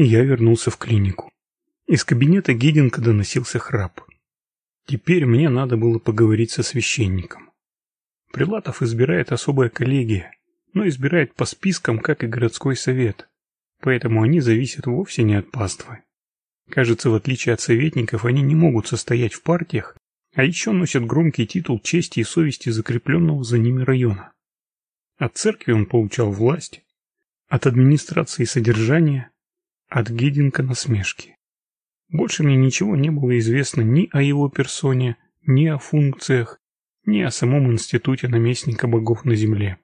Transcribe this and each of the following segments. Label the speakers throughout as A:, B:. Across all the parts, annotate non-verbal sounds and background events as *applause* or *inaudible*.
A: и я вернулся в клинику. Из кабинета Гиденко доносился храп. Теперь мне надо было поговорить со священником. Прилатов избирает особая коллегия, но избирает по спискам, как и городской совет. Поэтому они зависят вовсе не от паствы. Кажется, в отличие от советников, они не могут состоять в партиях, а еще носят громкий титул чести и совести закрепленного за ними района. От церкви он получал власть, от администрации содержание, от Гединка насмешки. Больше мне ничего не было известно ни о его персоне, ни о функциях, ни о самом институте наместника богов на земле.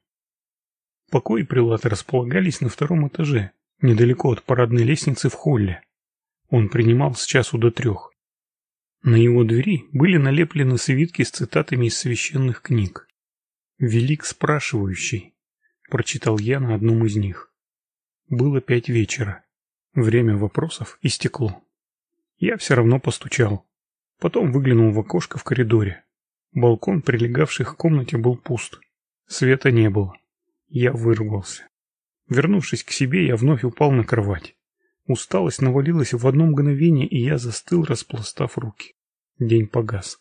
A: Покои прилата располагались на втором этаже, недалеко от парадной лестницы в холле. Он принимал с часу до трех. На его двери были налеплены свитки с цитатами из священных книг. «Велик спрашивающий», — прочитал я на одном из них. Было пять вечера. Время вопросов истекло. Я все равно постучал. Потом выглянул в окошко в коридоре. Балкон, прилегавший к комнате, был пуст. Света не было. Я выругался. Вернувшись к себе, я вновь упал на кровать. Усталость навалилась в одно мгновение, и я застыл, распластав руки. День погас.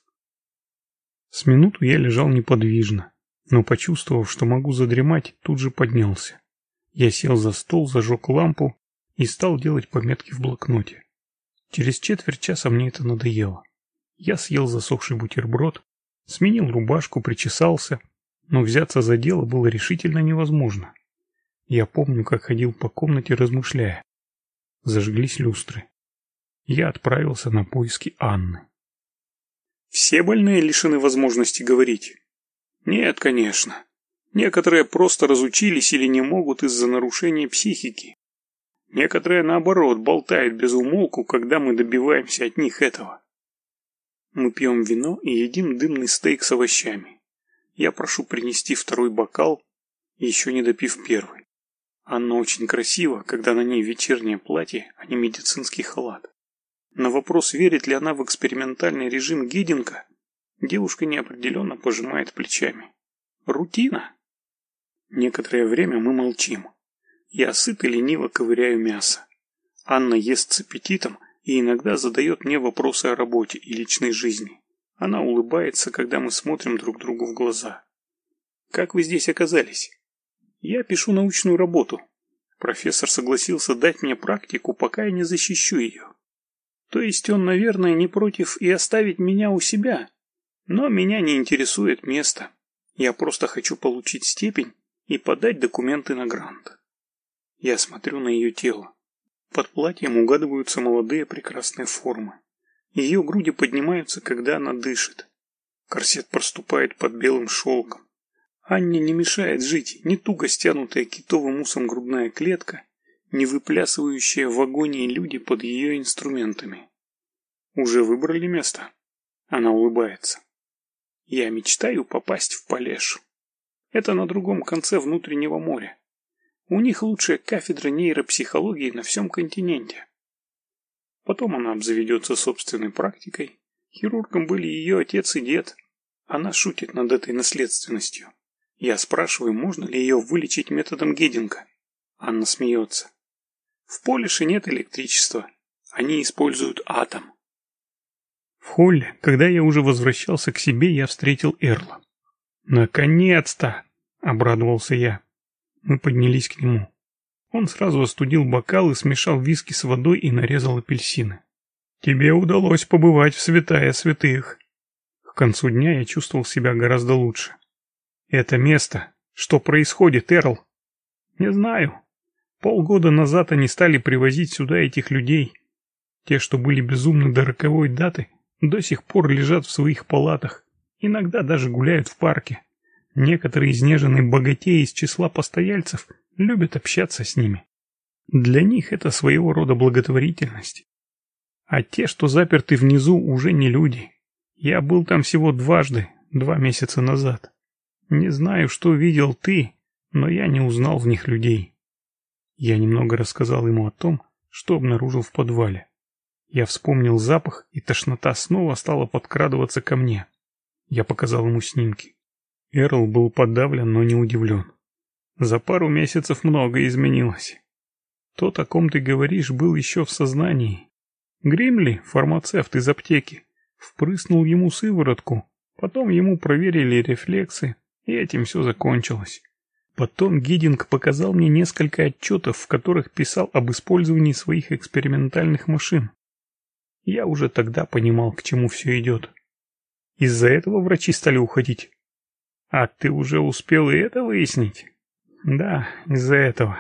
A: С минуту я лежал неподвижно, но, почувствовав, что могу задремать, тут же поднялся. Я сел за стол, зажег лампу и стал делать пометки в блокноте. Через четверть часа мне это надоело. Я съел засохший бутерброд, сменил рубашку, причесался, но взяться за дело было решительно невозможно. Я помню, как ходил по комнате, размышляя. Зажглись люстры. Я отправился на поиски Анны. Все больные лишены возможности говорить? Нет, конечно. Некоторые просто разучились или не могут из-за нарушения психики. Некоторые, наоборот, болтают без умолку, когда мы добиваемся от них этого. Мы пьем вино и едим дымный стейк с овощами. Я прошу принести второй бокал, еще не допив первый. Анна очень красива, когда на ней вечернее платье, а не медицинский халат. На вопрос, верит ли она в экспериментальный режим Гидинга, девушка неопределенно пожимает плечами. Рутина. Некоторое время мы молчим. Я сыт и лениво ковыряю мясо. Анна ест с аппетитом и иногда задает мне вопросы о работе и личной жизни. Она улыбается, когда мы смотрим друг другу в глаза. «Как вы здесь оказались?» Я пишу научную работу. Профессор согласился дать мне практику, пока я не защищу ее. То есть он, наверное, не против и оставить меня у себя. Но меня не интересует место. Я просто хочу получить степень и подать документы на грант. Я смотрю на ее тело. Под платьем угадываются молодые прекрасные формы. Ее груди поднимаются, когда она дышит. Корсет проступает под белым шелком. Анне не мешает жить ни туго стянутая китовым усом грудная клетка, ни выплясывающие в агонии люди под ее инструментами. Уже выбрали место? Она улыбается. Я мечтаю попасть в Полеж. Это на другом конце внутреннего моря. У них лучшая кафедра нейропсихологии на всем континенте. Потом она обзаведется собственной практикой. Хирургом были ее отец и дед. Она шутит над этой наследственностью. Я спрашиваю, можно ли ее вылечить методом Гединга. Анна смеется. В Полише нет электричества. Они используют атом. В холле, когда я уже возвращался к себе, я встретил Эрла. «Наконец-то!» — обрадовался я. Мы поднялись к нему. Он сразу остудил бокал и смешал виски с водой и нарезал апельсины. «Тебе удалось побывать в святая святых». К концу дня я чувствовал себя гораздо лучше. Это место. Что происходит, Эрл? Не знаю. Полгода назад они стали привозить сюда этих людей. Те, что были безумны до роковой даты, до сих пор лежат в своих палатах. Иногда даже гуляют в парке. Некоторые изнеженные богатеи из числа постояльцев любят общаться с ними. Для них это своего рода благотворительность. А те, что заперты внизу, уже не люди. Я был там всего дважды, два месяца назад. Не знаю, что видел ты, но я не узнал в них людей. Я немного рассказал ему о том, что обнаружил в подвале. Я вспомнил запах, и тошнота снова стала подкрадываться ко мне. Я показал ему снимки. Эрл был подавлен, но не удивлен. За пару месяцев многое изменилось. Тот, о ком ты говоришь, был еще в сознании. Гримли, фармацевт из аптеки, впрыснул ему сыворотку, потом ему проверили рефлексы, и этим все закончилось. Потом Гидинг показал мне несколько отчетов, в которых писал об использовании своих экспериментальных машин. Я уже тогда понимал, к чему все идет. Из-за этого врачи стали уходить. А ты уже успел и это выяснить? Да, из-за этого.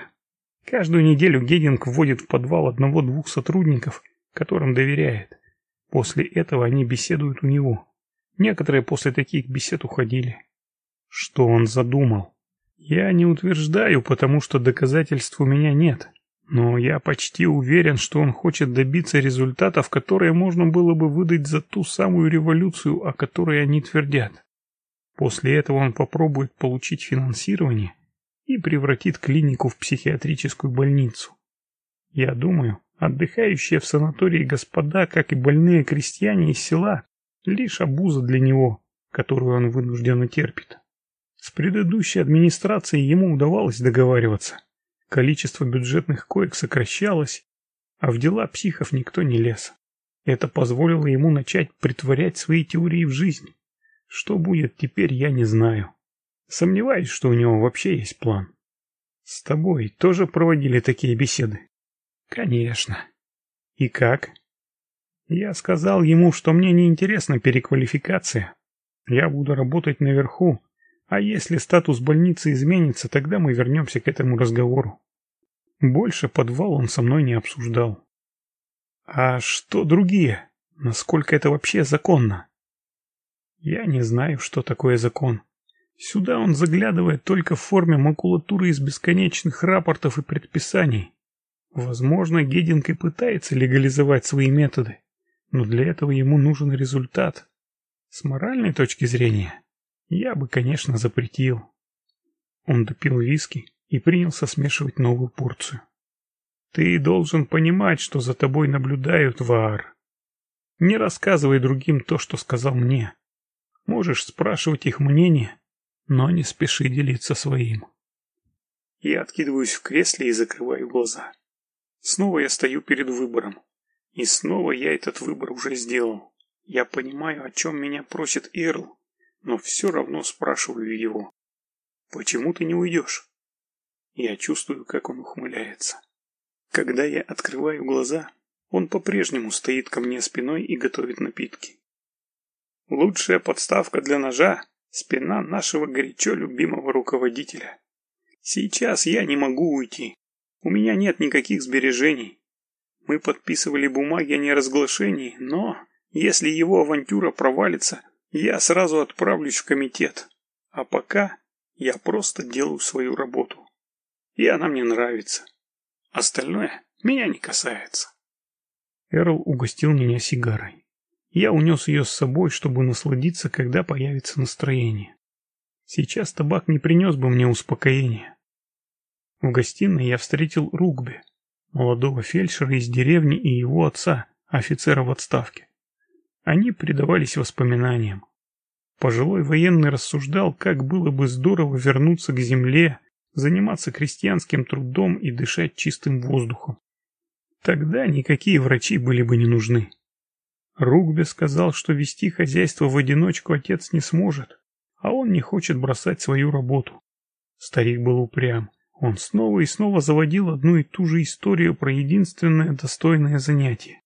A: Каждую неделю Гединг вводит в подвал одного-двух сотрудников, которым доверяет. После этого они беседуют у него. Некоторые после таких бесед уходили. Что он задумал? Я не утверждаю, потому что доказательств у меня нет. Но я почти уверен, что он хочет добиться результатов, которые можно было бы выдать за ту самую революцию, о которой они твердят. После этого он попробует получить финансирование и превратит клинику в психиатрическую больницу. Я думаю, отдыхающие в санатории господа, как и больные крестьяне из села, лишь обуза для него, которую он вынужденно терпит. С предыдущей администрацией ему удавалось договариваться. Количество бюджетных коек сокращалось, а в дела психов никто не лез. Это позволило ему начать притворять свои теории в жизнь. Что будет теперь, я не знаю. Сомневаюсь, что у него вообще есть план. С тобой тоже проводили такие беседы? Конечно. И как? Я сказал ему, что мне не интересна переквалификация. Я буду работать наверху, а если статус больницы изменится, тогда мы вернемся к этому разговору. Больше подвал он со мной не обсуждал. А что другие? Насколько это вообще законно? Я не знаю, что такое закон. Сюда он заглядывает только в форме макулатуры из бесконечных рапортов и предписаний. Возможно, Гединг и пытается легализовать свои методы, но для этого ему нужен результат. С моральной точки зрения, я бы, конечно, запретил. Он допил виски и принялся смешивать новую порцию. Ты должен понимать, что за тобой наблюдают, Ваар. Не рассказывай другим то, что сказал мне. Можешь спрашивать их мнение, но не спеши делиться своим. Я откидываюсь в кресле и закрываю глаза. Снова я стою перед выбором. И снова я этот выбор уже сделал. Я понимаю, о чем меня просит Эрл, но все равно спрашиваю его. «Почему ты не уйдешь?» Я чувствую, как он ухмыляется. Когда я открываю глаза, он по-прежнему стоит ко мне спиной и готовит напитки. Лучшая подставка для ножа – спина нашего горячо любимого руководителя. Сейчас я не могу уйти. У меня нет никаких сбережений. Мы подписывали бумаги о неразглашении, но если его авантюра провалится – я сразу отправлюсь в комитет. А пока я просто делаю свою работу. И она мне нравится. Остальное меня не касается. Эрл угостил меня сигарой. Я унес ее с собой, чтобы насладиться, когда появится настроение. Сейчас табак не принес бы мне успокоения. В гостиной я встретил Ругби, молодого фельдшера из деревни и его отца, офицера в отставке. Они предавались воспоминаниям. Пожилой военный рассуждал, как было бы здорово вернуться к земле, заниматься крестьянским трудом и дышать чистым воздухом. Тогда никакие врачи были бы не нужны. Ругбе сказал, что вести хозяйство в одиночку отец не сможет, а он не хочет бросать свою работу. Старик был упрям. Он снова и снова заводил одну и ту же историю про единственное достойное занятие.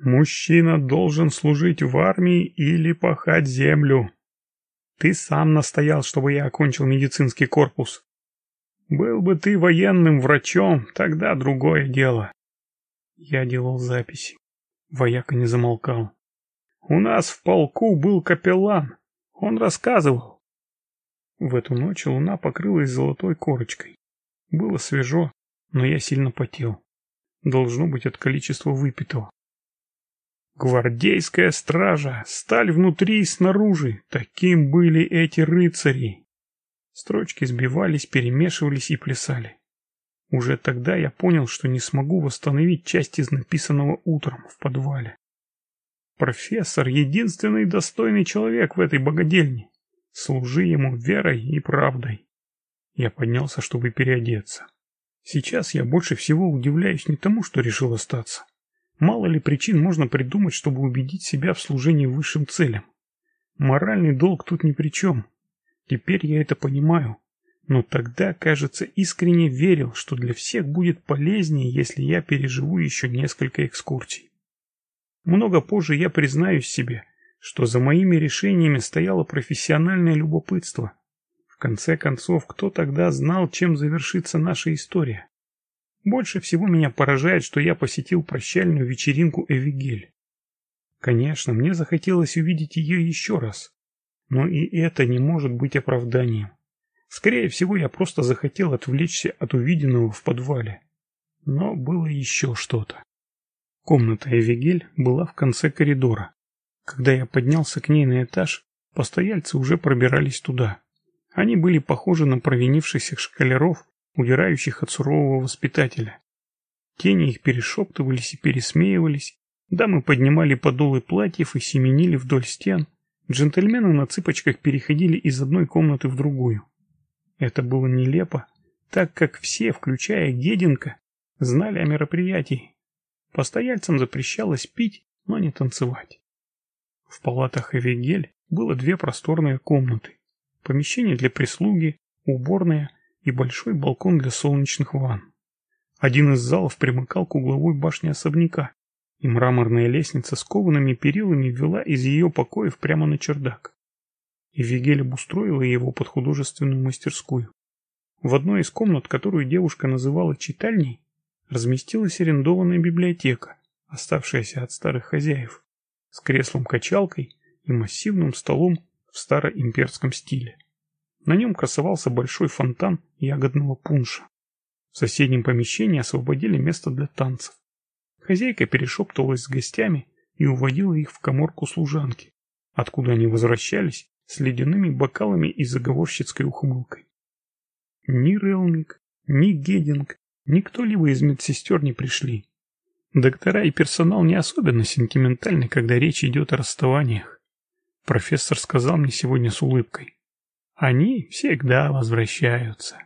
A: Мужчина должен служить в армии или пахать землю. Ты сам настоял, чтобы я окончил медицинский корпус. Был бы ты военным врачом, тогда другое дело. Я делал записи. Вояка не замолкал. У нас в полку был капеллан. Он рассказывал. В эту ночь луна покрылась золотой корочкой. Было свежо, но я сильно потел. Должно быть от количества выпитого. Гвардейская стража, сталь внутри и снаружи, таким были эти рыцари. Строчки сбивались, перемешивались и плясали. Уже тогда я понял, что не смогу восстановить часть из написанного утром в подвале. Профессор — единственный достойный человек в этой богадельне. Служи ему верой и правдой. Я поднялся, чтобы переодеться. Сейчас я больше всего удивляюсь не тому, что решил остаться. Мало ли причин можно придумать, чтобы убедить себя в служении высшим целям. Моральный долг тут ни при чем. Теперь я это понимаю. Но тогда, кажется, искренне верил, что для всех будет полезнее, если я переживу еще несколько экскурсий. Много позже я признаюсь себе, что за моими решениями стояло профессиональное любопытство. В конце концов, кто тогда знал, чем завершится наша история? Больше всего меня поражает, что я посетил прощальную вечеринку Эвигель. Конечно, мне захотелось увидеть ее еще раз, но и это не может быть оправданием. Скорее всего, я просто захотел отвлечься от увиденного в подвале. Но было еще что-то. Комната Эвигель была в конце коридора. Когда я поднялся к ней на этаж, постояльцы уже пробирались туда. Они были похожи на провинившихся шкалеров, удирающих от сурового воспитателя. Тени их перешептывались и пересмеивались, дамы поднимали подолы платьев и семенили вдоль стен, джентльмены на цыпочках переходили из одной комнаты в другую. Это было нелепо, так как все, включая Геденко, знали о мероприятии. Постояльцам запрещалось пить, но не танцевать. В палатах Эвигель было две просторные комнаты. Помещение для прислуги, уборная и большой балкон для солнечных ванн. Один из залов примыкал к угловой башне особняка, и мраморная лестница с коваными перилами вела из ее покоев прямо на чердак и Вигель обустроила его под художественную мастерскую. В одной из комнат, которую девушка называла читальней, разместилась арендованная библиотека, оставшаяся от старых хозяев, с креслом-качалкой и массивным столом в староимперском стиле. На нем красовался большой фонтан ягодного пунша. В соседнем помещении освободили место для танцев. Хозяйка перешептывалась с гостями и уводила их в коморку служанки, откуда они возвращались с ледяными бокалами и заговорщицкой ухмылкой. Ни Релмик, ни Гединг, ни кто-либо из медсестер не пришли. Доктора и персонал не особенно сентиментальны, когда речь идет о расставаниях. Профессор сказал мне сегодня с улыбкой. Они всегда возвращаются.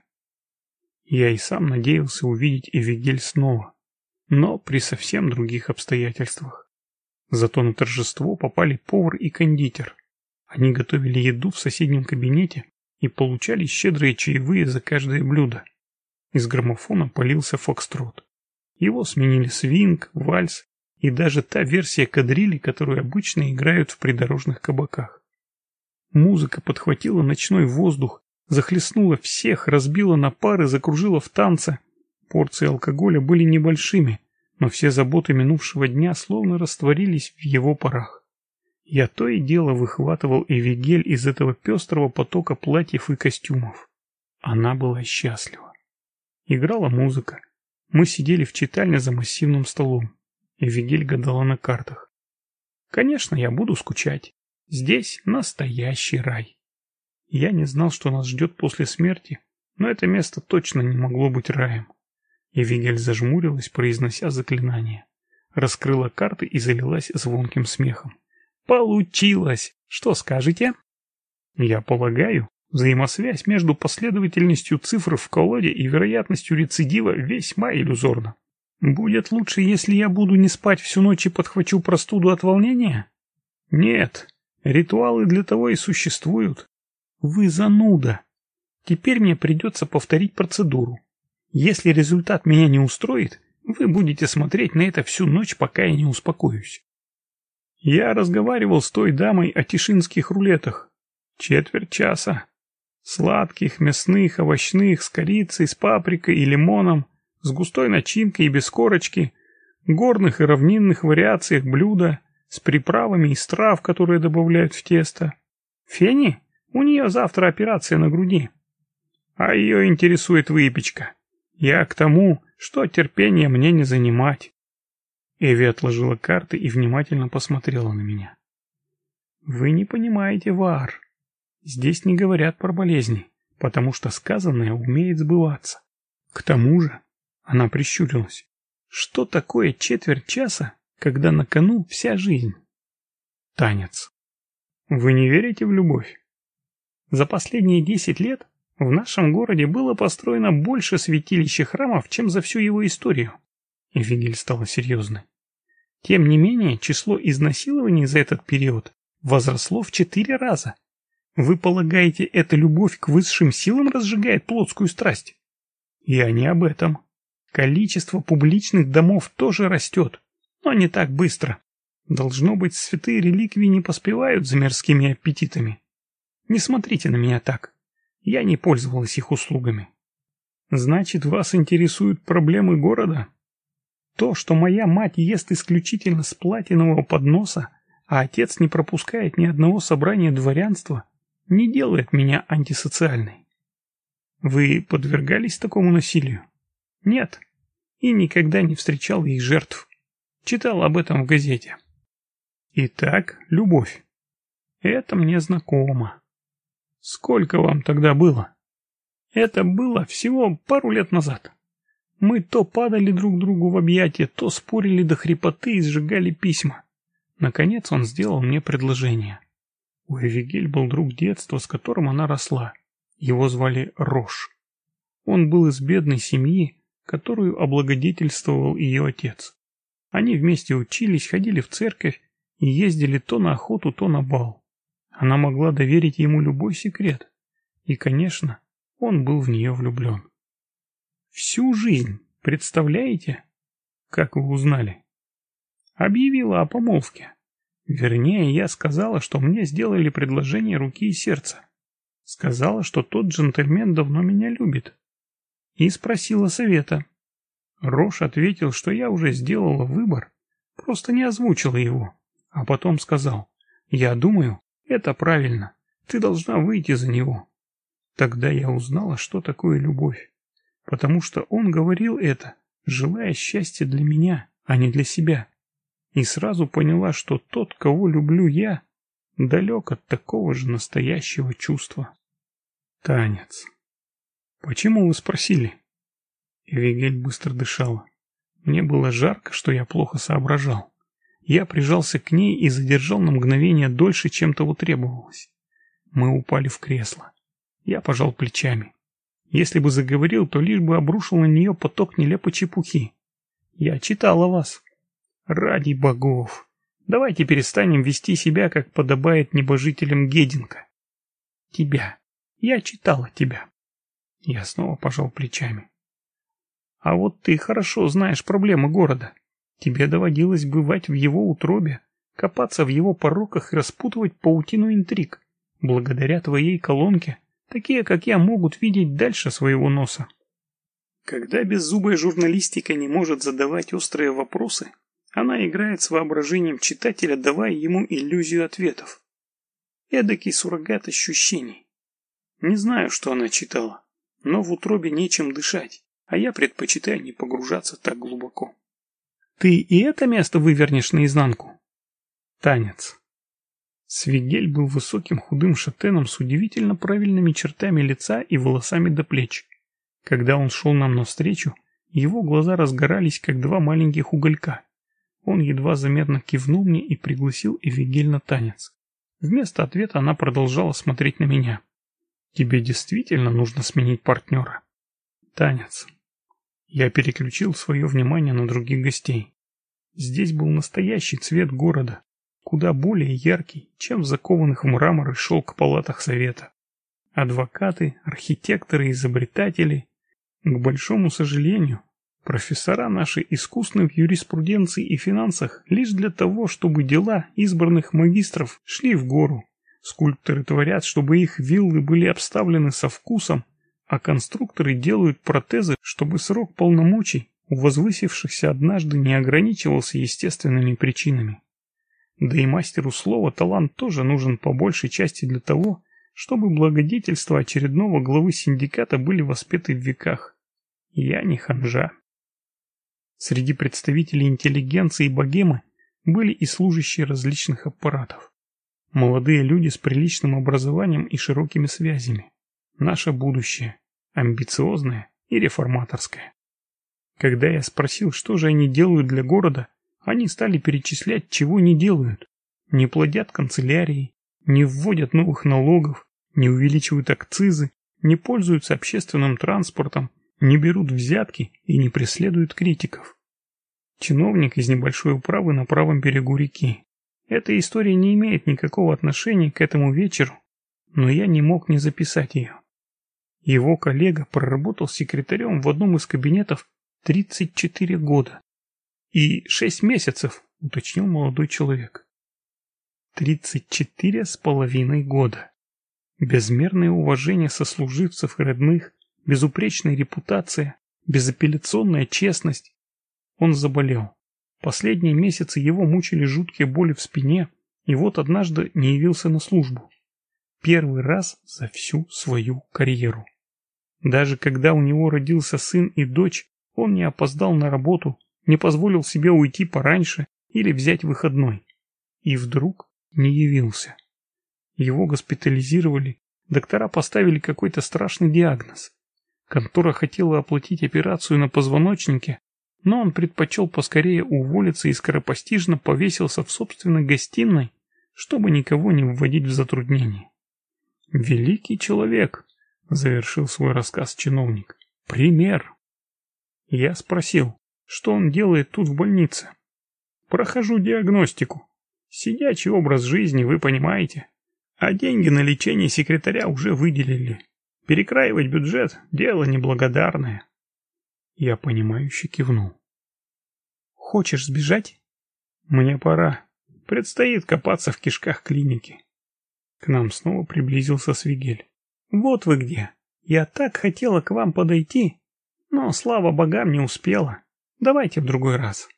A: Я и сам надеялся увидеть Эвигель снова, но при совсем других обстоятельствах. Зато на торжество попали повар и кондитер, они готовили еду в соседнем кабинете и получали щедрые чаевые за каждое блюдо. Из граммофона полился фокстрот. Его сменили свинг, вальс и даже та версия кадрили, которую обычно играют в придорожных кабаках. Музыка подхватила ночной воздух, захлестнула всех, разбила на пары, закружила в танце. Порции алкоголя были небольшими, но все заботы минувшего дня словно растворились в его парах. Я то и дело выхватывал Эвигель из этого пестрого потока платьев и костюмов. Она была счастлива. Играла музыка. Мы сидели в читальне за массивным столом. Эвигель гадала на картах. Конечно, я буду скучать. Здесь настоящий рай. Я не знал, что нас ждет после смерти, но это место точно не могло быть раем. Эвигель зажмурилась, произнося заклинание. Раскрыла карты и залилась звонким смехом. Получилось! Что скажете? Я полагаю, взаимосвязь между последовательностью цифр в колоде и вероятностью рецидива весьма иллюзорна. Будет лучше, если я буду не спать всю ночь и подхвачу простуду от волнения? Нет, ритуалы для того и существуют. Вы зануда. Теперь мне придется повторить процедуру. Если результат меня не устроит, вы будете смотреть на это всю ночь, пока я не успокоюсь. Я разговаривал с той дамой о тишинских рулетах. Четверть часа. Сладких, мясных, овощных, с корицей, с паприкой и лимоном, с густой начинкой и без корочки, горных и равнинных вариациях блюда, с приправами из трав, которые добавляют в тесто. Фени? У нее завтра операция на груди. А ее интересует выпечка. Я к тому, что терпение мне не занимать. Эви отложила карты и внимательно посмотрела на меня. «Вы не понимаете, Вар. Здесь не говорят про болезни, потому что сказанное умеет сбываться. К тому же...» Она прищурилась. «Что такое четверть часа, когда на кону вся жизнь?» Танец. «Вы не верите в любовь?» За последние десять лет В нашем городе было построено больше святилищ и храмов, чем за всю его историю. Эвигель стала серьезной. Тем не менее, число изнасилований за этот период возросло в четыре раза. Вы полагаете, эта любовь к высшим силам разжигает плотскую страсть? Я не об этом. Количество публичных домов тоже растет, но не так быстро. Должно быть, святые реликвии не поспевают за мирскими аппетитами. Не смотрите на меня так. Я не пользовалась их услугами. Значит, вас интересуют проблемы города? То, что моя мать ест исключительно с платинового подноса, а отец не пропускает ни одного собрания дворянства, не делает меня антисоциальной. Вы подвергались такому насилию? Нет. И никогда не встречал их жертв. Читал об этом в газете. Итак, любовь. Это мне знакомо. Сколько вам тогда было? Это было всего пару лет назад. Мы то падали друг другу в объятия, то спорили до хрипоты и сжигали письма. Наконец он сделал мне предложение. У Эвигель был друг детства, с которым она росла. Его звали Рош. Он был из бедной семьи, которую облагодетельствовал ее отец. Они вместе учились, ходили в церковь и ездили то на охоту, то на бал. Она могла доверить ему любой секрет. И, конечно, он был в нее влюблен. Всю жизнь, представляете? Как вы узнали? Объявила о помолвке. Вернее, я сказала, что мне сделали предложение руки и сердца. Сказала, что тот джентльмен давно меня любит. И спросила совета. Рош ответил, что я уже сделала выбор, просто не озвучила его. А потом сказал, я думаю, это правильно, ты должна выйти за него. Тогда я узнала, что такое любовь потому что он говорил это, желая счастья для меня, а не для себя. И сразу поняла, что тот, кого люблю я, далек от такого же настоящего чувства. Танец. Почему вы спросили? Эвигель быстро дышала. Мне было жарко, что я плохо соображал. Я прижался к ней и задержал на мгновение дольше, чем того требовалось. Мы упали в кресло. Я пожал плечами. Если бы заговорил, то лишь бы обрушил на нее поток нелепой чепухи. Я читал о вас. Ради богов. Давайте перестанем вести себя, как подобает небожителям Гединка. Тебя. Я читала тебя. Я снова пожал плечами. А вот ты хорошо знаешь проблемы города. Тебе доводилось бывать в его утробе, копаться в его пороках и распутывать паутину интриг. Благодаря твоей колонке Такие, как я, могут видеть дальше своего носа. Когда беззубая журналистика не может задавать острые вопросы, она играет с воображением читателя, давая ему иллюзию ответов. Эдакий суррогат ощущений. Не знаю, что она читала, но в утробе нечем дышать, а я предпочитаю не погружаться так глубоко. Ты и это место вывернешь наизнанку? Танец. Свигель был высоким худым шатеном с удивительно правильными чертами лица и волосами до плеч. Когда он шел нам навстречу, его глаза разгорались, как два маленьких уголька. Он едва заметно кивнул мне и пригласил Эвигель на танец. Вместо ответа она продолжала смотреть на меня. «Тебе действительно нужно сменить партнера?» «Танец». Я переключил свое внимание на других гостей. Здесь был настоящий цвет города, куда более яркий, чем в закованных в мрамор и шелк палатах совета. Адвокаты, архитекторы, изобретатели. К большому сожалению, профессора наши искусны в юриспруденции и финансах лишь для того, чтобы дела избранных магистров шли в гору. Скульпторы творят, чтобы их виллы были обставлены со вкусом, а конструкторы делают протезы, чтобы срок полномочий у возвысившихся однажды не ограничивался естественными причинами. Да и мастеру слова талант тоже нужен по большей части для того, чтобы благодетельства очередного главы синдиката были воспеты в веках. Я не ханжа. Среди представителей интеллигенции и богемы были и служащие различных аппаратов. Молодые люди с приличным образованием и широкими связями. Наше будущее. Амбициозное и реформаторское. Когда я спросил, что же они делают для города, они стали перечислять, чего не делают. Не плодят канцелярии, не вводят новых налогов, не увеличивают акцизы, не пользуются общественным транспортом, не берут взятки и не преследуют критиков. Чиновник из небольшой управы на правом берегу реки. Эта история не имеет никакого отношения к этому вечеру, но я не мог не записать ее. Его коллега проработал секретарем в одном из кабинетов 34 года. И 6 месяцев, уточнил молодой человек. 34 с половиной года. Безмерное уважение сослуживцев и родных, безупречная репутация, безапелляционная честность. Он заболел. Последние месяцы его мучили жуткие боли в спине, и вот однажды не явился на службу. Первый раз за всю свою карьеру. Даже когда у него родился сын и дочь, он не опоздал на работу, не позволил себе уйти пораньше или взять выходной. И вдруг не явился. Его госпитализировали, доктора поставили какой-то страшный диагноз. Контора хотела оплатить операцию на позвоночнике, но он предпочел поскорее уволиться и скоропостижно повесился в собственной гостиной, чтобы никого не вводить в затруднение. Великий человек, завершил свой рассказ чиновник. Пример. Я спросил, что он делает тут в больнице. Прохожу диагностику. Сидячий образ жизни, вы понимаете. А деньги на лечение секретаря уже выделили. Перекраивать бюджет – дело неблагодарное. Я понимающе кивнул. Хочешь сбежать? Мне пора. Предстоит копаться в кишках клиники. К нам снова приблизился Свигель. Вот вы где. Я так хотела к вам подойти, но, слава богам, не успела. Давайте в другой раз.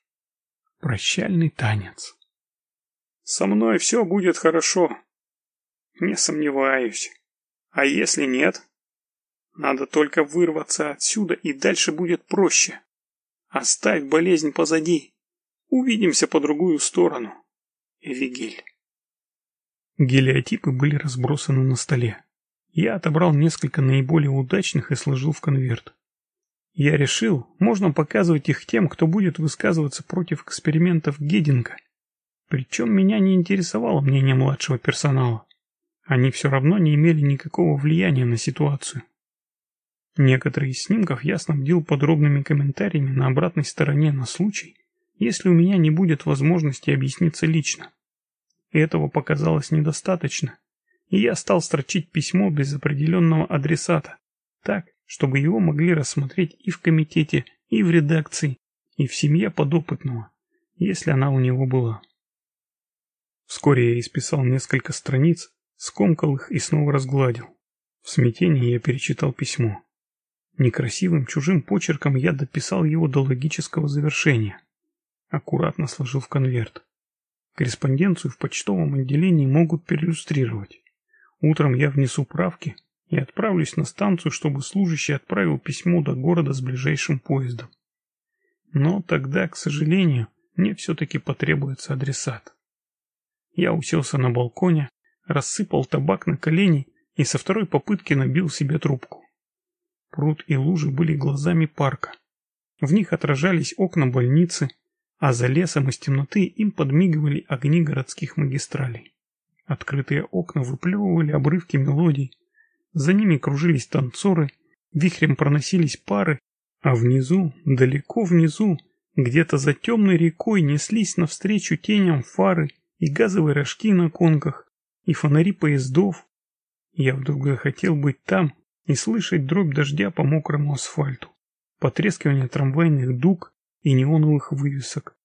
A: Прощальный танец. Со мной все будет хорошо. Не сомневаюсь. А если нет? Надо только вырваться отсюда, и дальше будет проще. Оставь болезнь позади. Увидимся по другую сторону. Эвигель. Гелиотипы были разбросаны на столе. Я отобрал несколько наиболее удачных и сложил в конверт. Я решил, можно показывать их тем, кто будет высказываться против экспериментов Гединга. Причем меня не интересовало мнение младшего персонала. Они все равно не имели никакого влияния на ситуацию. Некоторые из снимков я снабдил подробными комментариями на обратной стороне на случай, если у меня не будет возможности объясниться лично. Этого показалось недостаточно, и я стал строчить письмо без определенного адресата, так, чтобы его могли рассмотреть и в комитете, и в редакции, и в семье подопытного, если она у него была. Вскоре я исписал несколько страниц, скомкал их и снова разгладил. В смятении я перечитал письмо. Некрасивым чужим почерком я дописал его до логического завершения. Аккуратно сложил в конверт. Корреспонденцию в почтовом отделении могут переиллюстрировать. Утром я внесу правки и отправлюсь на станцию, чтобы служащий отправил письмо до города с ближайшим поездом. Но тогда, к сожалению, мне все-таки потребуется адресат. Я уселся на балконе, рассыпал табак на колени и со второй попытки набил себе трубку. Пруд и лужи были глазами парка. В них отражались окна больницы, а за лесом из темноты им подмигивали огни городских магистралей. Открытые окна выплевывали обрывки мелодий. За ними кружились танцоры, вихрем проносились пары, а внизу, далеко внизу, где-то за темной рекой неслись навстречу теням фары и газовые рожки на конках, и фонари поездов. Я вдруг захотел быть там и слышать дробь дождя по мокрому асфальту, потрескивание трамвайных дуг и неоновых вывесок,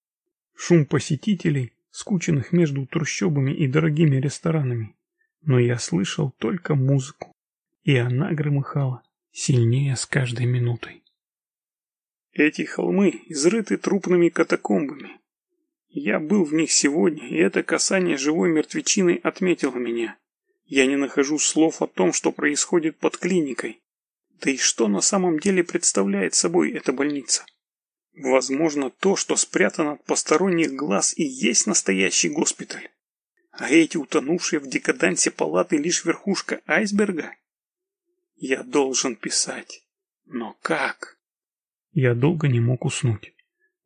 A: шум посетителей скученных между трущобами и дорогими ресторанами. Но я слышал только музыку, и она громыхала сильнее с каждой минутой. Эти холмы изрыты трупными катакомбами. Я был в них сегодня, и это касание живой мертвечины отметило меня. Я не нахожу слов о том, что происходит под клиникой. Да и что на самом деле представляет собой эта больница? Возможно, то, что спрятано от посторонних глаз, и есть настоящий госпиталь. А эти утонувшие в декадансе палаты лишь верхушка айсберга? Я должен писать. Но как? Я долго не мог уснуть.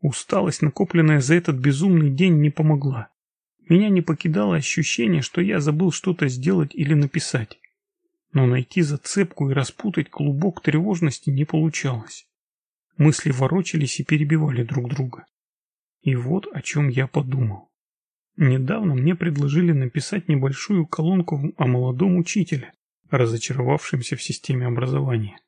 A: Усталость, накопленная за этот безумный день, не помогла. Меня не покидало ощущение, что я забыл что-то сделать или написать. но найти зацепку и распутать клубок тревожности не получалось. Мысли ворочались и перебивали друг друга. И вот о чем я подумал. Недавно мне предложили написать небольшую колонку о молодом учителе, разочаровавшемся в системе образования.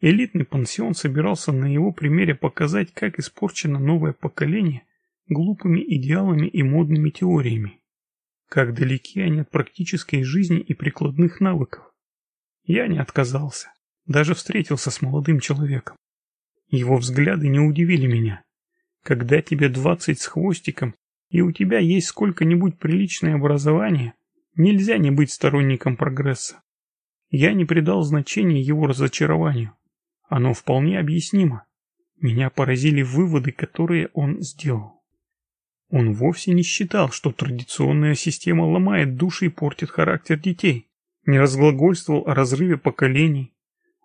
A: Элитный пансион собирался на его примере показать, как испорчено новое поколение глупыми идеалами и модными теориями. Как далеки они от практической жизни и прикладных навыков. Я не отказался, даже встретился с молодым человеком. Его взгляды не удивили меня. Когда тебе двадцать с хвостиком, и у тебя есть сколько-нибудь приличное образование, нельзя не быть сторонником прогресса. Я не придал значения его разочарованию. Оно вполне объяснимо. Меня поразили выводы, которые он сделал. Он вовсе не считал, что традиционная система ломает души и портит характер детей. Не разглагольствовал о разрыве поколений.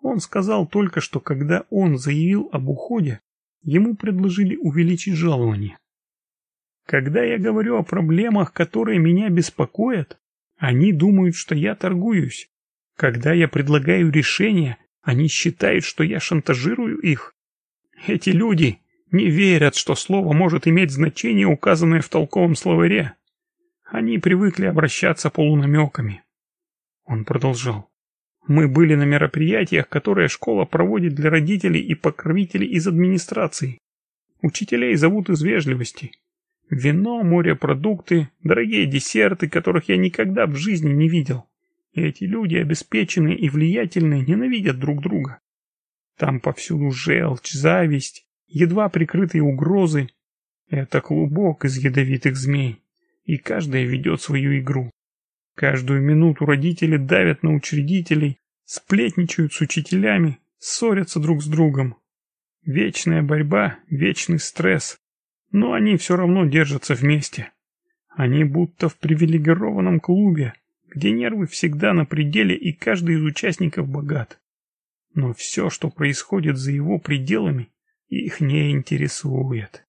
A: Он сказал только, что когда он заявил об уходе, ему предложили увеличить жалование. Когда я говорю о проблемах, которые меня беспокоят, они думают, что я торгуюсь. Когда я предлагаю решения, они считают, что я шантажирую их. Эти люди не верят, что слово может иметь значение, указанное в толковом словаре. Они привыкли обращаться полунамеками. Он продолжал. Мы были на мероприятиях, которые школа проводит для родителей и покровителей из администрации. Учителей зовут из вежливости. Вино, морепродукты, дорогие десерты, которых я никогда в жизни не видел. И эти люди, обеспеченные и влиятельные, ненавидят друг друга. Там повсюду желчь, зависть, едва прикрытые угрозы. Это клубок из ядовитых змей, и каждая ведет свою игру. Каждую минуту родители давят на учредителей, сплетничают с учителями, ссорятся друг с другом. Вечная борьба, вечный стресс. Но они все равно держатся вместе. Они будто в привилегированном клубе, где нервы всегда на пределе и каждый из участников богат. Но все, что происходит за его пределами, их не интересует.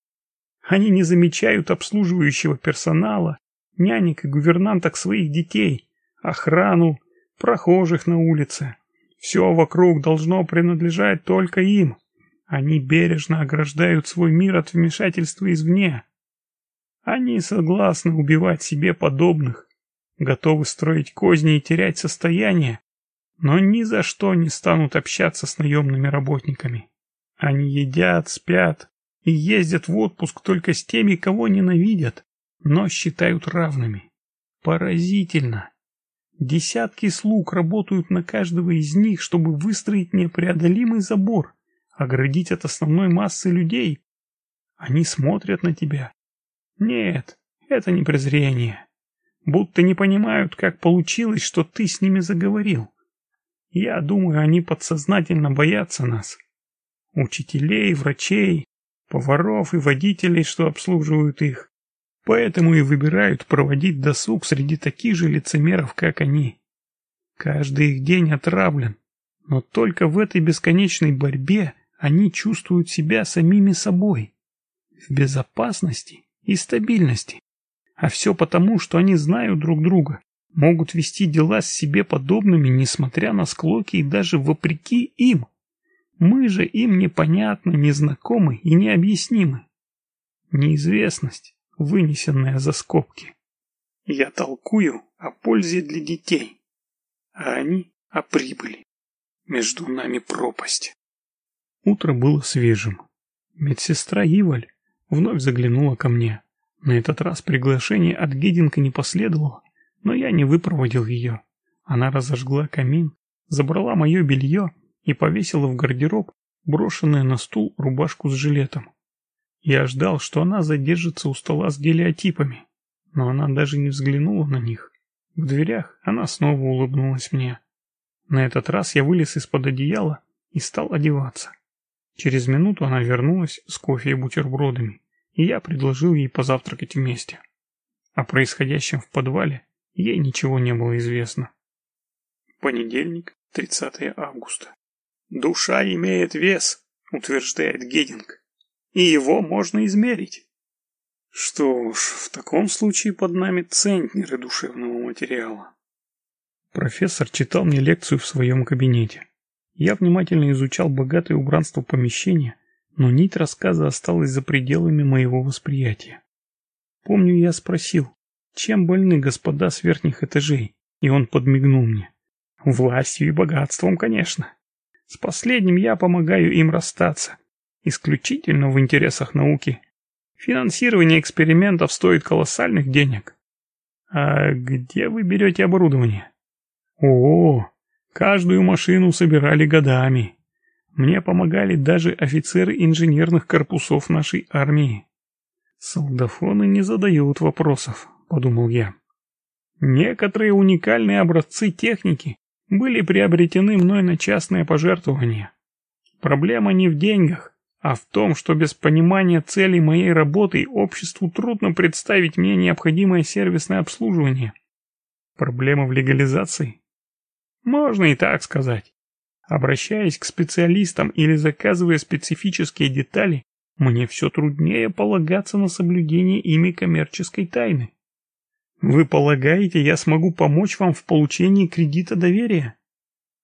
A: Они не замечают обслуживающего персонала, нянек и гувернанток своих детей, охрану, прохожих на улице. Все вокруг должно принадлежать только им. Они бережно ограждают свой мир от вмешательства извне. Они согласны убивать себе подобных, готовы строить козни и терять состояние, но ни за что не станут общаться с наемными работниками. Они едят, спят и ездят в отпуск только с теми, кого ненавидят, но считают равными. Поразительно. Десятки слуг работают на каждого из них, чтобы выстроить непреодолимый забор, оградить от основной массы людей. Они смотрят на тебя. Нет, это не презрение будто не понимают, как получилось, что ты с ними заговорил. Я думаю, они подсознательно боятся нас. Учителей, врачей, поваров и водителей, что обслуживают их. Поэтому и выбирают проводить досуг среди таких же лицемеров, как они. Каждый их день отравлен, но только в этой бесконечной борьбе они чувствуют себя самими собой, в безопасности и стабильности. А все потому, что они знают друг друга, могут вести дела с себе подобными, несмотря на склоки и даже вопреки им. Мы же им непонятны, незнакомы и необъяснимы. Неизвестность, вынесенная за скобки. Я толкую о пользе для детей, а они о прибыли. Между нами пропасть. Утро было свежим. Медсестра Иваль вновь заглянула ко мне. На этот раз приглашение от Гединка не последовало, но я не выпроводил ее. Она разожгла камин, забрала мое белье и повесила в гардероб брошенную на стул рубашку с жилетом. Я ждал, что она задержится у стола с гелиотипами, но она даже не взглянула на них. В дверях она снова улыбнулась мне. На этот раз я вылез из-под одеяла и стал одеваться. Через минуту она вернулась с кофе и бутербродами и я предложил ей позавтракать вместе. О происходящем в подвале ей ничего не было известно. Понедельник, 30 августа. Душа имеет вес, утверждает Гединг, и его можно измерить. Что ж, в таком случае под нами центнеры душевного материала. Профессор читал мне лекцию в своем кабинете. Я внимательно изучал богатое убранство помещения, но нить рассказа осталась за пределами моего восприятия. Помню, я спросил, чем больны господа с верхних этажей, и он подмигнул мне. Властью и богатством, конечно. С последним я помогаю им расстаться. Исключительно в интересах науки. Финансирование экспериментов стоит колоссальных денег. А где вы берете оборудование? О, каждую машину собирали годами. Мне помогали даже офицеры инженерных корпусов нашей армии. Солдафоны не задают вопросов, подумал я. Некоторые уникальные образцы техники были приобретены мной на частное пожертвование. Проблема не в деньгах, а в том, что без понимания целей моей работы обществу трудно представить мне необходимое сервисное обслуживание. Проблема в легализации? Можно и так сказать. Обращаясь к специалистам или заказывая специфические детали, мне все труднее полагаться на соблюдение ими коммерческой тайны. Вы полагаете, я смогу помочь вам в получении кредита доверия?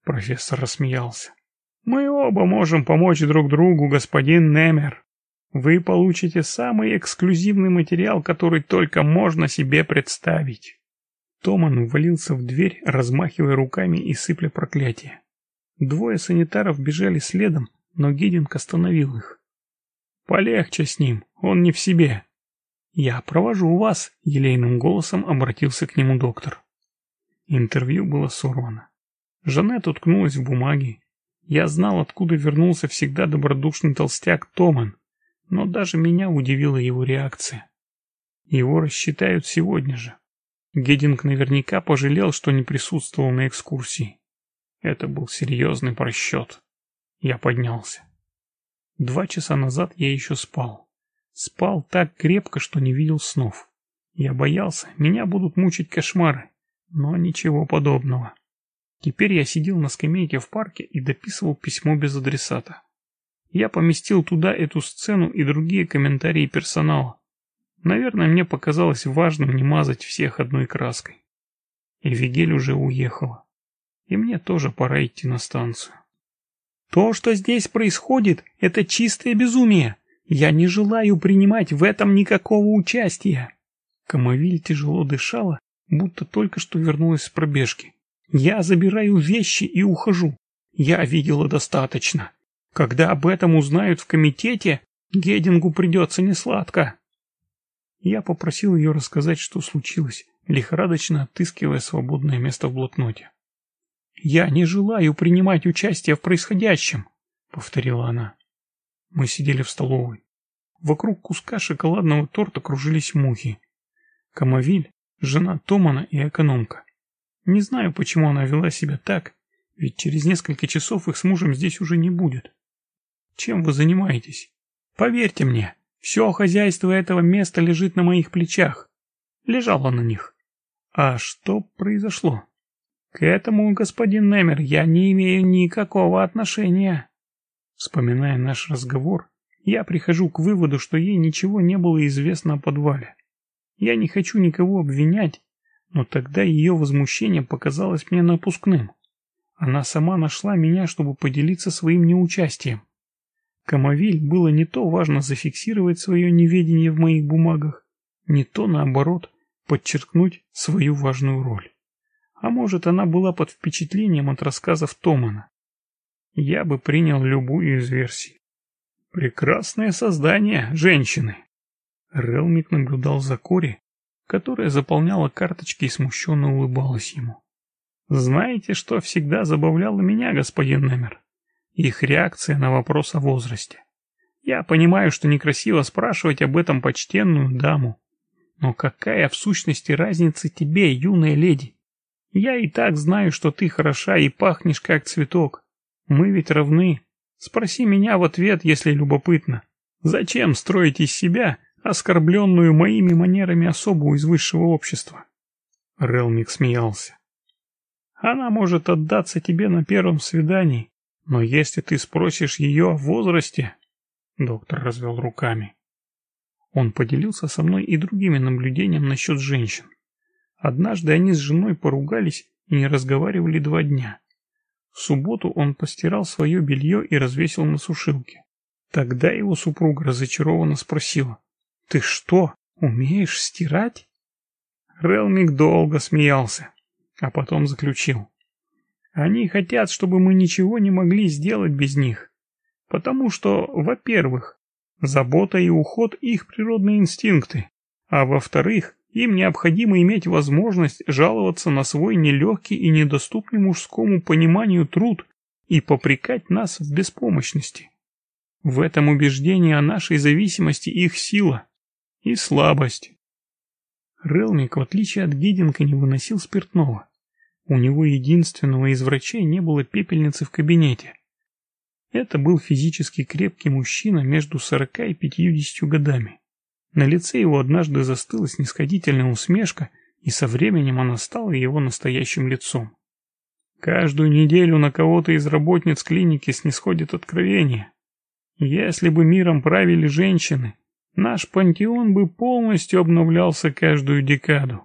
A: Профессор рассмеялся. Мы оба можем помочь друг другу, господин Немер. Вы получите самый эксклюзивный материал, который только можно себе представить. Томан ввалился в дверь, размахивая руками и сыпля проклятия. Двое санитаров бежали следом, но Гидинг остановил их. «Полегче с ним, он не в себе», «Я провожу вас», — елейным голосом обратился к нему доктор. Интервью было сорвано. Жанет уткнулась в бумаги. Я знал, откуда вернулся всегда добродушный толстяк Томан, но даже меня удивила его реакция. Его рассчитают сегодня же. Гединг наверняка пожалел, что не присутствовал на экскурсии. Это был серьезный просчет. Я поднялся. Два часа назад я еще спал. Спал так крепко, что не видел снов. Я боялся, меня будут мучить кошмары, но ничего подобного. Теперь я сидел на скамейке в парке и дописывал письмо без адресата. Я поместил туда эту сцену и другие комментарии персонала. Наверное, мне показалось важным не мазать всех одной краской. Эвигель уже уехала. И мне тоже пора идти на станцию. То, что здесь происходит, это чистое безумие, я не желаю принимать в этом никакого участия. Камовиль тяжело дышала, будто только что вернулась с пробежки. Я забираю вещи и ухожу. Я видела достаточно. Когда об этом узнают в комитете, Гедингу придется несладко. Я попросил ее рассказать, что случилось, лихорадочно отыскивая свободное место в блокноте. «Я не желаю принимать участие в происходящем», — повторила она. Мы сидели в столовой. Вокруг куска шоколадного торта кружились мухи. Камовиль, жена Томана и экономка. Не знаю, почему она вела себя так, ведь через несколько часов их с мужем здесь уже не будет. Чем вы занимаетесь? Поверьте мне, все хозяйство этого места лежит на моих плечах. Лежало на них. А что произошло? К этому, господин Немер, я не имею никакого отношения. Вспоминая наш разговор, я прихожу к выводу, что ей ничего не было известно о подвале. Я не хочу никого обвинять, но тогда ее возмущение показалось мне напускным. Она сама нашла меня, чтобы поделиться своим неучастием. Камовиль было не то важно зафиксировать свое неведение в моих бумагах, не то, наоборот, подчеркнуть свою важную роль. А может, она была под впечатлением от рассказов Томана. Я бы принял любую из версий. Прекрасное создание, женщины. Релмик наблюдал за Кори, которая заполняла карточки и смущенно улыбалась ему. Знаете, что всегда забавляло меня, господин Немер? Их реакция на вопрос о возрасте. Я понимаю, что некрасиво спрашивать об этом почтенную даму. Но какая в сущности разница тебе, юная леди? Я и так знаю, что ты хороша и пахнешь как цветок. Мы ведь равны. Спроси меня в ответ, если любопытно. Зачем строить из себя оскорбленную моими манерами особу из высшего общества? Релмик смеялся. Она может отдаться тебе на первом свидании, но если ты спросишь ее о возрасте... Доктор развел руками. Он поделился со мной и другими наблюдениями насчет женщин. Однажды они с женой поругались и не разговаривали два дня. В субботу он постирал свое белье и развесил на сушилке. Тогда его супруга разочарованно спросила, «Ты что, умеешь стирать?» Релмик долго смеялся, а потом заключил, «Они хотят, чтобы мы ничего не могли сделать без них, потому что, во-первых, забота и уход – их природные инстинкты, а во-вторых, им необходимо иметь возможность жаловаться на свой нелегкий и недоступный мужскому пониманию труд и попрекать нас в беспомощности. В этом убеждении о нашей зависимости их сила и слабость. Релмик, в отличие от Гидинка, не выносил спиртного. У него единственного из врачей не было пепельницы в кабинете. Это был физически крепкий мужчина между сорока и пятьюдесятью годами. На лице его однажды застыла снисходительная усмешка, и со временем она стала его настоящим лицом. Каждую неделю на кого-то из работниц клиники снисходит откровение. Если бы миром правили женщины, наш пантеон бы полностью обновлялся каждую декаду.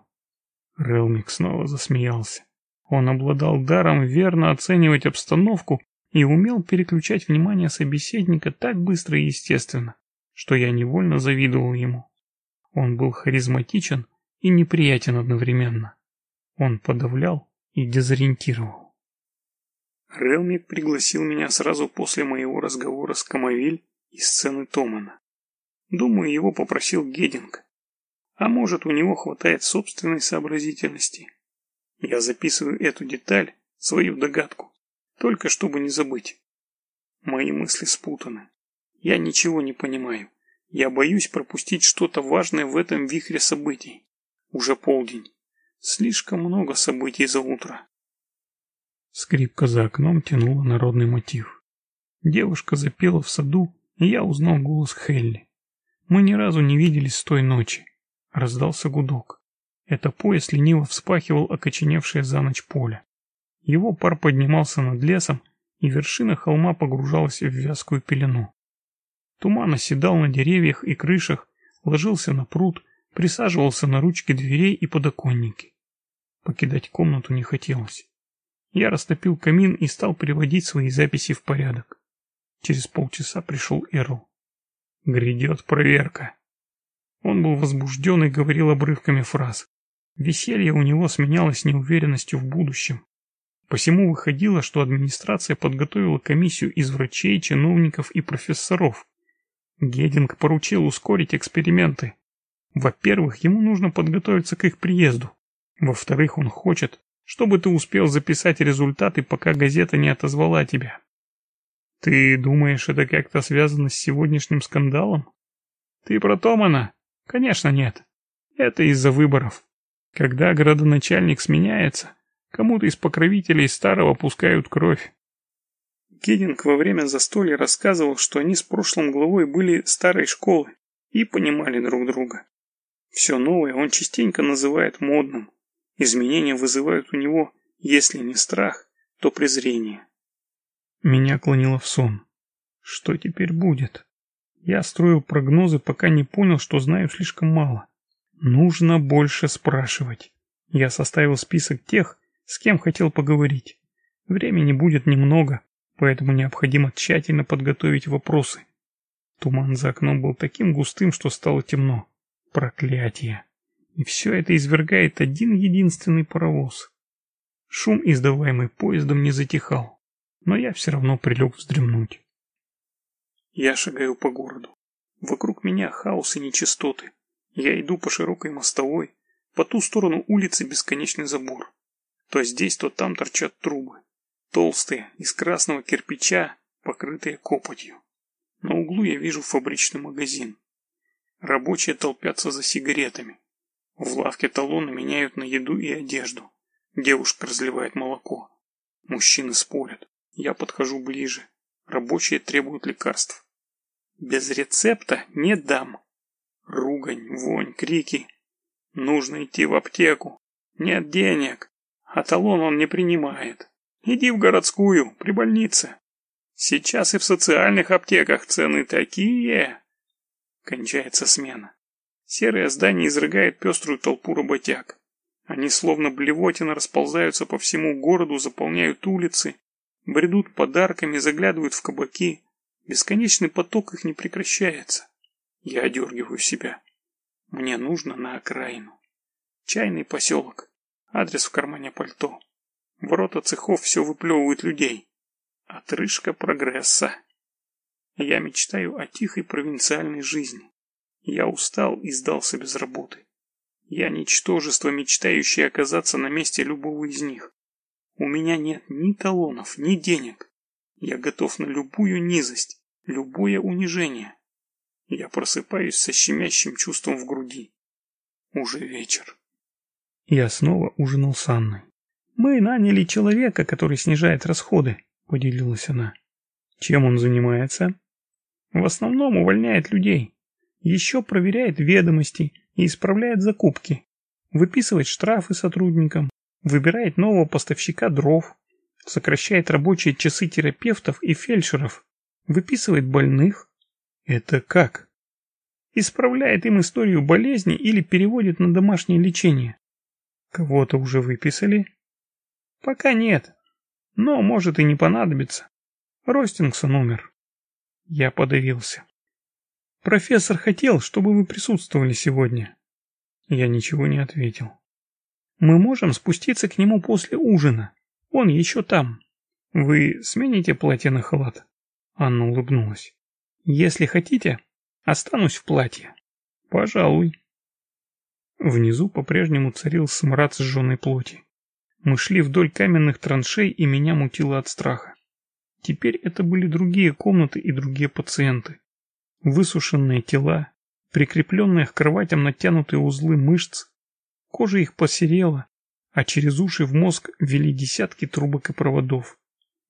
A: Релмик снова засмеялся. Он обладал даром верно оценивать обстановку и умел переключать внимание собеседника так быстро и естественно, что я невольно завидовал ему. Он был харизматичен и неприятен одновременно. Он подавлял и дезориентировал. Релмик пригласил меня сразу после моего разговора с Камовиль и сцены Томана. Думаю, его попросил Гединг. А может, у него хватает собственной сообразительности. Я записываю эту деталь, свою догадку, только чтобы не забыть. Мои мысли спутаны. Я ничего не понимаю. Я боюсь пропустить что-то важное в этом вихре событий. Уже полдень. Слишком много событий за утро. Скрипка за окном тянула народный мотив. Девушка запела в саду, и я узнал голос Хелли. Мы ни разу не виделись с той ночи. Раздался гудок. Это поезд лениво вспахивал окоченевшее за ночь поле. Его пар поднимался над лесом, и вершина холма погружалась в вязкую пелену. Туман оседал на деревьях и крышах, ложился на пруд, присаживался на ручки дверей и подоконники. Покидать комнату не хотелось. Я растопил камин и стал приводить свои записи в порядок. Через полчаса пришел Эрл. Грядет проверка. Он был возбужден и говорил обрывками фраз. Веселье у него сменялось неуверенностью в будущем. Посему выходило, что администрация подготовила комиссию из врачей, чиновников и профессоров, Гединг поручил ускорить эксперименты. Во-первых, ему нужно подготовиться к их приезду. Во-вторых, он хочет, чтобы ты успел записать результаты, пока газета не отозвала тебя. Ты думаешь, это как-то связано с сегодняшним скандалом? Ты про Томана? Конечно, нет. Это из-за выборов. Когда градоначальник сменяется, кому-то из покровителей старого пускают кровь. Гединг во время застолья рассказывал, что они с прошлым главой были старой школы и понимали друг друга. Все новое он частенько называет модным. Изменения вызывают у него, если не страх, то презрение. Меня клонило в сон. Что теперь будет? Я строил прогнозы, пока не понял, что знаю слишком мало. Нужно больше спрашивать. Я составил список тех, с кем хотел поговорить. Времени будет немного, поэтому необходимо тщательно подготовить вопросы. Туман за окном был таким густым, что стало темно. Проклятие! И все это извергает один единственный паровоз. Шум, издаваемый поездом, не затихал, но я все равно прилег вздремнуть. Я шагаю по городу. Вокруг меня хаос и нечистоты. Я иду по широкой мостовой, по ту сторону улицы бесконечный забор. То здесь, то там торчат трубы толстые, из красного кирпича, покрытые копотью. На углу я вижу фабричный магазин. Рабочие толпятся за сигаретами. В лавке талоны меняют на еду и одежду. Девушка разливает молоко. Мужчины спорят. Я подхожу ближе. Рабочие требуют лекарств. Без рецепта не дам. Ругань, вонь, крики. Нужно идти в аптеку. Нет денег. А талон он не принимает. Иди в городскую, при больнице. Сейчас и в социальных аптеках цены такие. Кончается смена. Серое здание изрыгает пеструю толпу работяг. Они словно блевотина расползаются по всему городу, заполняют улицы, бредут подарками, заглядывают в кабаки. Бесконечный поток их не прекращается. Я одергиваю себя. Мне нужно на окраину. Чайный поселок. Адрес в кармане пальто. Ворота цехов все выплевывают людей. Отрыжка прогресса. Я мечтаю о тихой провинциальной жизни. Я устал и сдался без работы. Я ничтожество, мечтающее оказаться на месте любого из них. У меня нет ни талонов, ни денег. Я готов на любую низость, любое унижение. Я просыпаюсь со щемящим чувством в груди. Уже вечер. Я снова ужинал с Анной. «Мы наняли человека, который снижает расходы», — поделилась она. «Чем он занимается?» «В основном увольняет людей. Еще проверяет ведомости и исправляет закупки. Выписывает штрафы сотрудникам. Выбирает нового поставщика дров. Сокращает рабочие часы терапевтов и фельдшеров. Выписывает больных. Это как? Исправляет им историю болезни или переводит на домашнее лечение. Кого-то уже выписали? Пока нет. Но может и не понадобится. Ростингсон умер. Я подавился. Профессор хотел, чтобы вы присутствовали сегодня. Я ничего не ответил. Мы можем спуститься к нему после ужина. Он еще там. Вы смените платье на халат? Анна улыбнулась. Если хотите, останусь в платье. Пожалуй. Внизу по-прежнему царил смрад сжженной плоти. Мы шли вдоль каменных траншей, и меня мутило от страха. Теперь это были другие комнаты и другие пациенты высушенные тела, прикрепленные к кроватям натянутые узлы мышц. Кожа их посерела, а через уши в мозг ввели десятки трубок и проводов.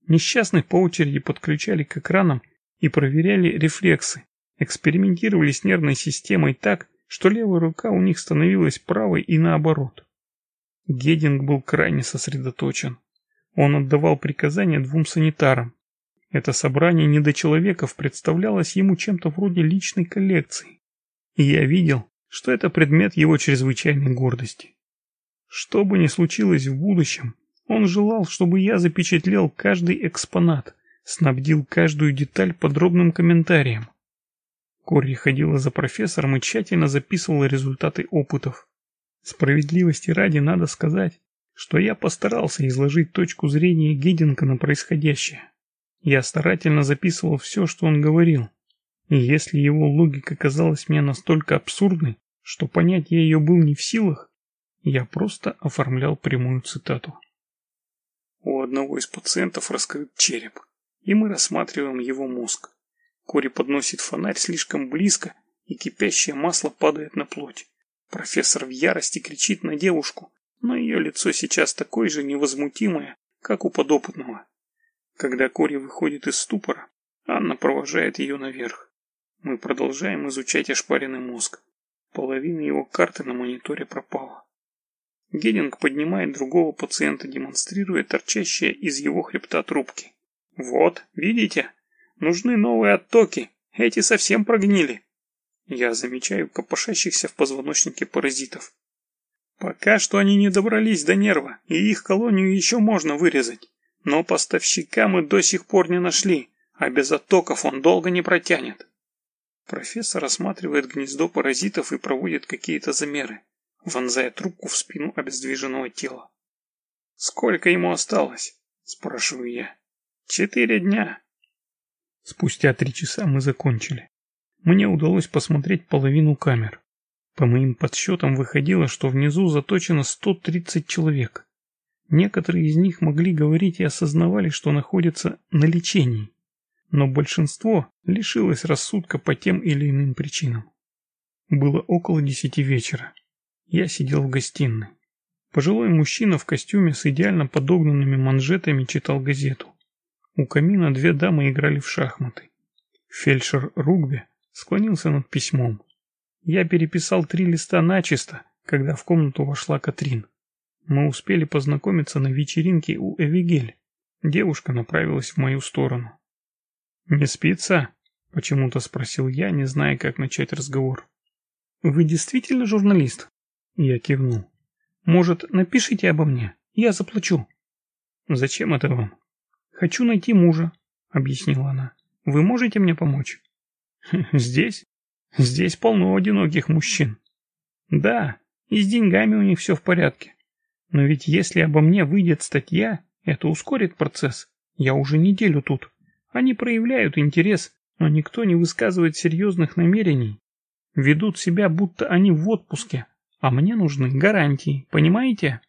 A: Несчастных по очереди подключали к экранам и проверяли рефлексы, экспериментировали с нервной системой так, что левая рука у них становилась правой и наоборот. Гединг был крайне сосредоточен. Он отдавал приказания двум санитарам, это собрание недочеловеков представлялось ему чем-то вроде личной коллекции. И я видел, что это предмет его чрезвычайной гордости. Что бы ни случилось в будущем, он желал, чтобы я запечатлел каждый экспонат, снабдил каждую деталь подробным комментарием. Корри ходила за профессором и тщательно записывала результаты опытов. Справедливости ради надо сказать, что я постарался изложить точку зрения Гиддинга на происходящее. Я старательно записывал все, что он говорил. И если его логика казалась мне настолько абсурдной, что понять я ее был не в силах, я просто оформлял прямую цитату. У одного из пациентов раскрыт череп, и мы рассматриваем его мозг. Кори подносит фонарь слишком близко, и кипящее масло падает на плоть. Профессор в ярости кричит на девушку, но ее лицо сейчас такое же невозмутимое, как у подопытного. Когда Кори выходит из ступора, Анна провожает ее наверх. Мы продолжаем изучать ошпаренный мозг. Половина его карты на мониторе пропала. Гединг поднимает другого пациента, демонстрируя торчащие из его хребта трубки. «Вот, видите? Нужны новые оттоки. Эти совсем прогнили». Я замечаю копошащихся в позвоночнике паразитов. Пока что они не добрались до нерва, и их колонию еще можно вырезать. Но поставщика мы до сих пор не нашли, а без оттоков он долго не протянет. Профессор осматривает гнездо паразитов и проводит какие-то замеры, вонзая трубку в спину обездвиженного тела. «Сколько ему осталось?» – спрашиваю я. «Четыре дня». Спустя три часа мы закончили. Мне удалось посмотреть половину камер. По моим подсчетам выходило, что внизу заточено 130 человек. Некоторые из них могли говорить и осознавали, что находятся на лечении, но большинство лишилось рассудка по тем или иным причинам. Было около десяти вечера. Я сидел в гостиной. Пожилой мужчина в костюме с идеально подогнанными манжетами читал газету. У камина две дамы играли в шахматы. Фельдшер Ругби склонился над письмом. Я переписал три листа начисто, когда в комнату вошла Катрин. Мы успели познакомиться на вечеринке у Эвигель. Девушка направилась в мою сторону. «Не спится?» – почему-то спросил я, не зная, как начать разговор. «Вы действительно журналист?» Я кивнул. Может, напишите обо мне? Я заплачу». «Зачем это вам?» «Хочу найти мужа», — объяснила она. «Вы можете мне помочь?» *laughs* «Здесь? Здесь полно одиноких мужчин». «Да, и с деньгами у них все в порядке. Но ведь если обо мне выйдет статья, это ускорит процесс. Я уже неделю тут. Они проявляют интерес, но никто не высказывает серьезных намерений. Ведут себя, будто они в отпуске, а мне нужны гарантии, понимаете?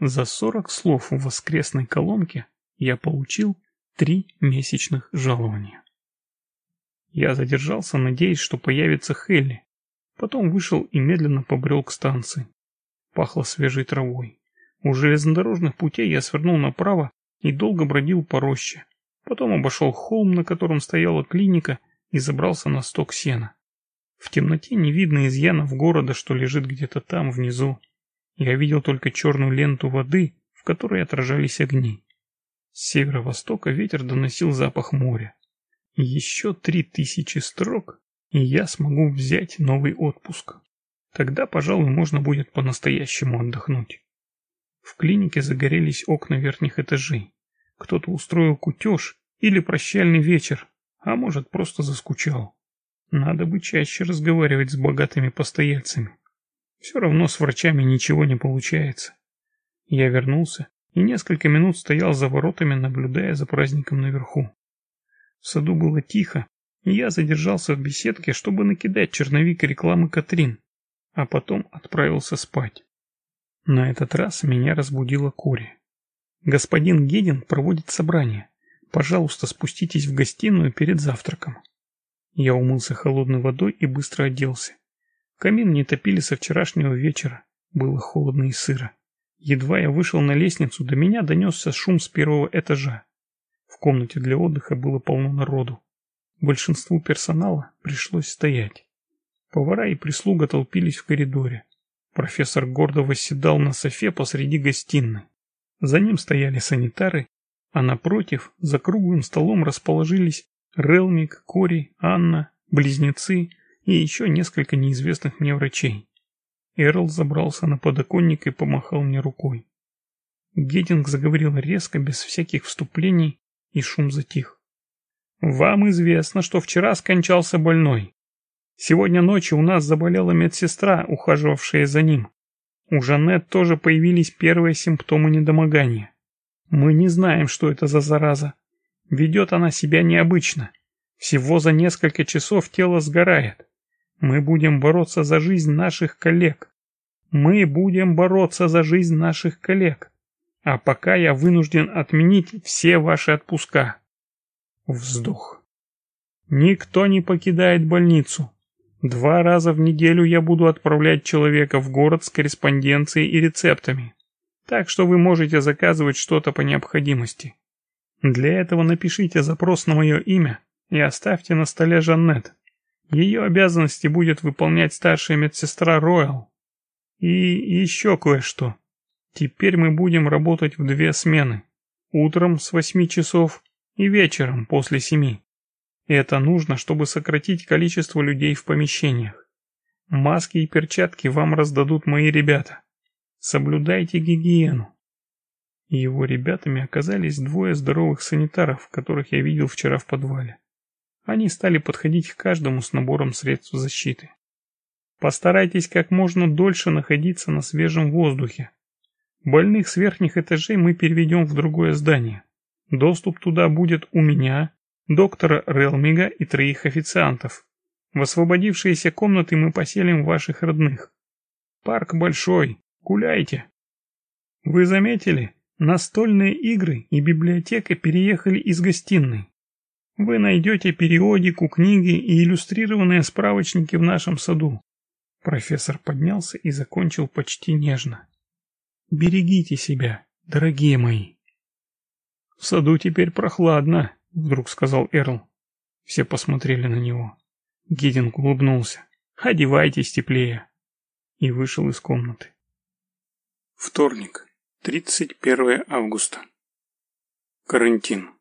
A: За 40 слов в воскресной колонке я получил три месячных жалования. Я задержался, надеясь, что появится Хелли. Потом вышел и медленно побрел к станции. Пахло свежей травой. У железнодорожных путей я свернул направо и долго бродил по роще. Потом обошел холм, на котором стояла клиника, и забрался на сток сена. В темноте не видно изъянов города, что лежит где-то там, внизу. Я видел только черную ленту воды, в которой отражались огни. С северо-востока ветер доносил запах моря. Еще три тысячи строк, и я смогу взять новый отпуск. Тогда, пожалуй, можно будет по-настоящему отдохнуть. В клинике загорелись окна верхних этажей. Кто-то устроил кутеж или прощальный вечер, а может просто заскучал. Надо бы чаще разговаривать с богатыми постояльцами. Все равно с врачами ничего не получается. Я вернулся и несколько минут стоял за воротами, наблюдая за праздником наверху. В саду было тихо, и я задержался в беседке, чтобы накидать черновик рекламы Катрин, а потом отправился спать. На этот раз меня разбудила Кори. «Господин Гедин проводит собрание. Пожалуйста, спуститесь в гостиную перед завтраком». Я умылся холодной водой и быстро оделся. Камин не топили со вчерашнего вечера. Было холодно и сыро. Едва я вышел на лестницу, до меня донесся шум с первого этажа. В комнате для отдыха было полно народу. Большинству персонала пришлось стоять. Повара и прислуга толпились в коридоре. Профессор гордо восседал на софе посреди гостиной. За ним стояли санитары, а напротив, за круглым столом расположились Релмик, Кори, Анна, близнецы и еще несколько неизвестных мне врачей. Эрл забрался на подоконник и помахал мне рукой. Гединг заговорил резко, без всяких вступлений, и шум затих. «Вам известно, что вчера скончался больной. Сегодня ночью у нас заболела медсестра, ухаживавшая за ним. У Жанет тоже появились первые симптомы недомогания. Мы не знаем, что это за зараза, Ведет она себя необычно. Всего за несколько часов тело сгорает. Мы будем бороться за жизнь наших коллег. Мы будем бороться за жизнь наших коллег. А пока я вынужден отменить все ваши отпуска. Вздох. Никто не покидает больницу. Два раза в неделю я буду отправлять человека в город с корреспонденцией и рецептами. Так что вы можете заказывать что-то по необходимости. Для этого напишите запрос на мое имя и оставьте на столе Жаннет. Ее обязанности будет выполнять старшая медсестра Роyal. И еще кое-что. Теперь мы будем работать в две смены. Утром с восьми часов и вечером после семи. Это нужно, чтобы сократить количество людей в помещениях. Маски и перчатки вам раздадут мои ребята. Соблюдайте гигиену. Его ребятами оказались двое здоровых санитаров, которых я видел вчера в подвале. Они стали подходить к каждому с набором средств защиты. Постарайтесь как можно дольше находиться на свежем воздухе. Больных с верхних этажей мы переведем в другое здание. Доступ туда будет у меня, доктора Релмига и троих официантов. В освободившиеся комнаты мы поселим ваших родных. Парк большой, гуляйте. Вы заметили, Настольные игры и библиотека переехали из гостиной. Вы найдете периодику, книги и иллюстрированные справочники в нашем саду. Профессор поднялся и закончил почти нежно. Берегите себя, дорогие мои. В саду теперь прохладно, вдруг сказал Эрл. Все посмотрели на него. Гидинг улыбнулся. Одевайтесь теплее. И вышел из комнаты. Вторник. 31 августа. Карантин.